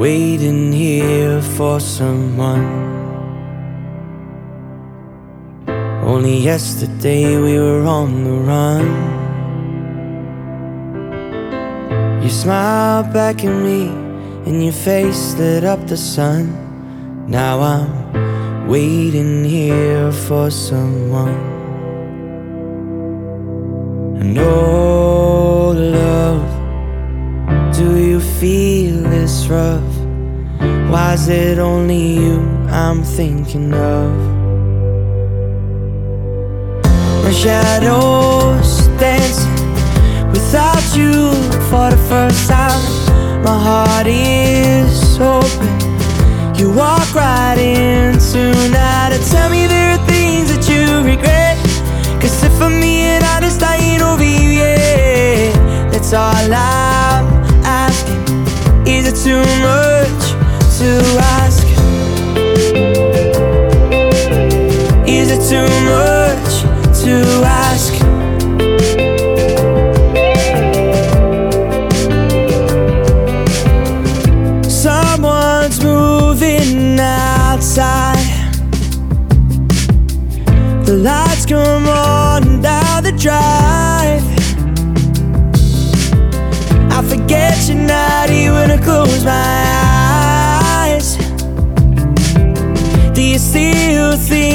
waiting here for someone. Only yesterday we were on the run. You smiled back at me, and your face lit up the sun. Now I'm waiting here for someone. And oh, love, do you feel this rough? Why is it only you I'm thinking of? My shadow's dancing without you for the first time. My heart is open. You walk right in tonight and tell me there are things that you regret. Cause if I'm being honest, I ain't over you yet. That's all I'm asking. Is it too much to ask? Is it too much to ask?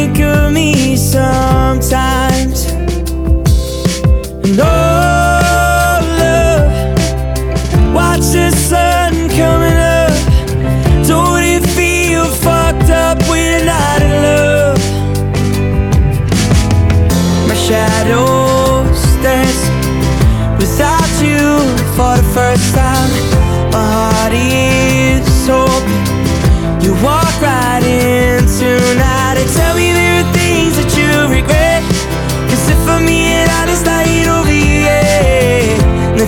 Think of me sometimes? And oh, love, watch the sun coming up. Don't it feel fucked up when you're not in love? My shadows dance without you for the first time.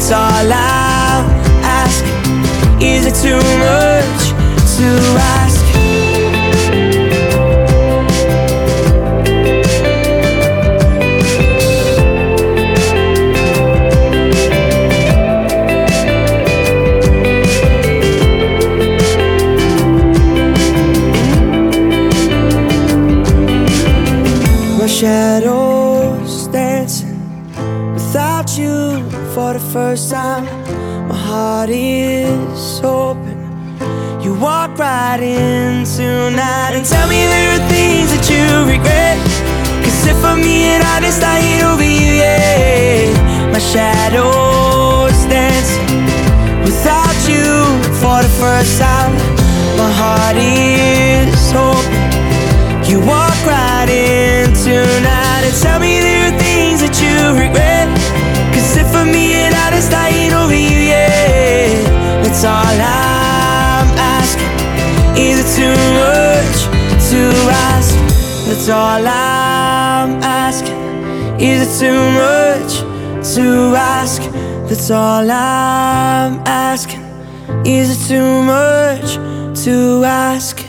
That's all I'm asking. Is it too much to ask? My shadows dancing without you for the first time. My heart is open. You walk right in tonight and tell me there are things that you regret. Cause if I'm being honest, I ain't over you yet. My shadows dancing without you for the first time. My heart is open. You walk That's all I'm asking. Is it too much to ask? That's all I'm asking. Is it too much to ask?